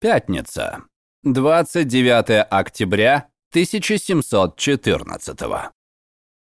Пятница. 29 октября 1714